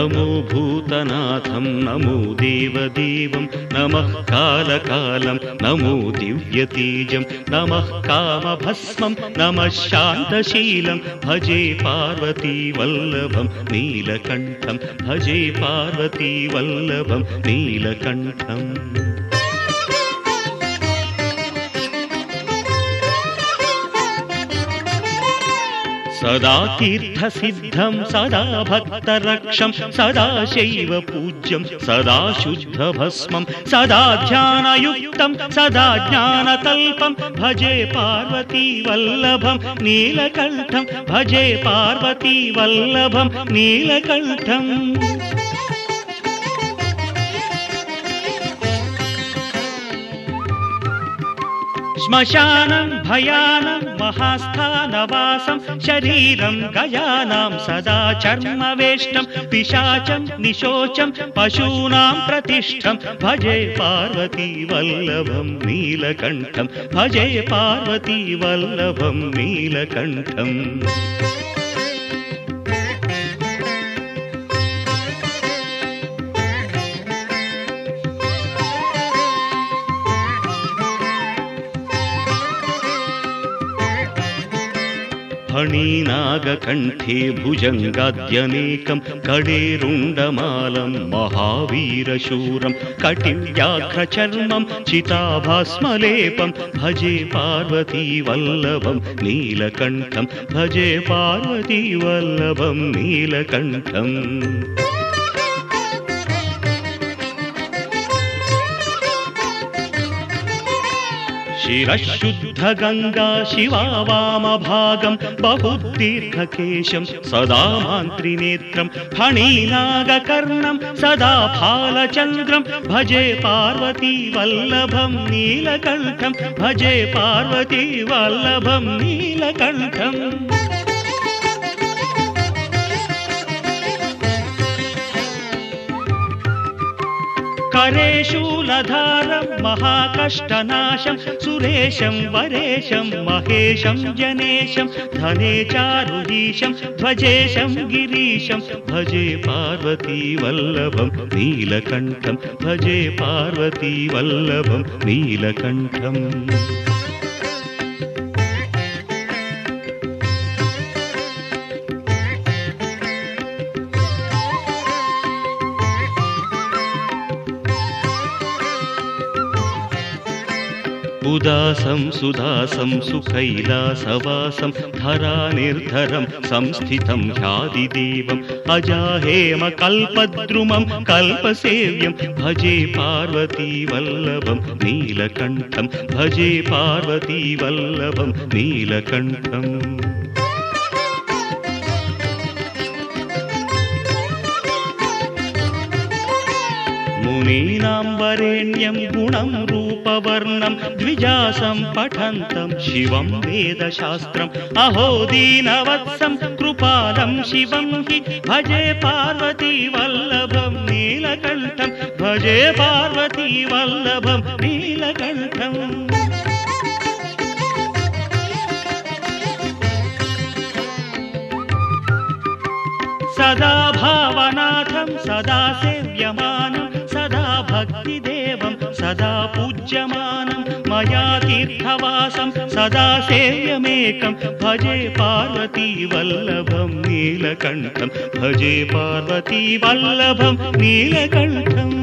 नमो भूतनाथं नमो देवदेवं नमः कालकालं नमो दिव्यतेजं नमः कामभस्मं नमः शान्तशीलं भजे पार्वतीवल्लभं नीलकण्ठं भजे पार्वतीवल्लभं नीलकण्ठम् सदा तीर्थसिद्धं सदा भक्तरक्षं सदा शैव पूज्यं सदा शुद्धभस्मं सदा ध्यानयुक्तं सदा ज्ञानतल्पं भजे पार्वतीवल्लभं नीलकण्ठं भजे पार्वतीवल्लभं नीलकण्ठम् श्मशानं भयानं महास्थानवासं शरीरं गयानां सदा चर्मवेष्टं पिशाचं निशोचं पशूनां प्रतिष्ठं। भजे पार्वतीवल्लभं नीलकण्ठं। भजे पार्वतीवल्लभं नीलकण्ठम् फणीनागकण्ठे भुजङ्गाद्यनेकं कडेरुण्डमालं महावीरशूरं कटिव्याघ्रचर्मं चिताभास्मलेपं भजे पार्वतीवल्लभं नीलकण्ठं भजे पार्वतीवल्लभं नीलकण्ठम् शिरःशुद्धगङ्गा शिवा वामभागं बहुदीर्घकेशं सदा मान्त्रिनेत्रं फणीनागकर्णं सदा फालचन्द्रं भजे पार्वतीवल्लभं नीलकण्ठं भजे पार्वतीवल्लभं नीलकण्ठम् करे शूलधारं महाकष्टनाशं सुरेशं वरेशं महेशं जनेशं धने चारुहीशं ध्वजेशं गिरीशं भजे पार्वतीवल्लभं नीलकण्ठं भजे पार्वतीवल्लभं नीलकण्ठम् उदासं सुदासं सुकैलासवासं धरानिर्धरं संस्थितं ह्यादिदेवम्। अजाहेमकल्पद्रुमं कल्पसेव्यं भजे पार्वतीवल्लभं नीलकण्ठं। भजे पार्वतीवल्लभं नीलकण्ठम् वरेण्यं गुणं रूपवर्णं द्विजासं पठन्तं शिवं वेदशास्त्रम्। अहो दीनवत्सं कृपालं शिवं हि। भजे पार्वतीवल्लभं नीलकण्ठं। भजे पार्वतीवल्लभं नीलकण्ठम् सदा भावनाथं सदा सेव्यमानं। सदा भक्तिदेवं सदा पूज्यमानं मया तीर्थवासं सदा सेव्यमेकं भजे पार्वतीवल्लभं नीलकण्ठं। भजे पार्वतीवल्लभं नीलकण्ठम्